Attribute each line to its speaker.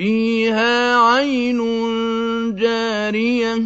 Speaker 1: فِيهَا عَيْنٌ جَارِيَةٌ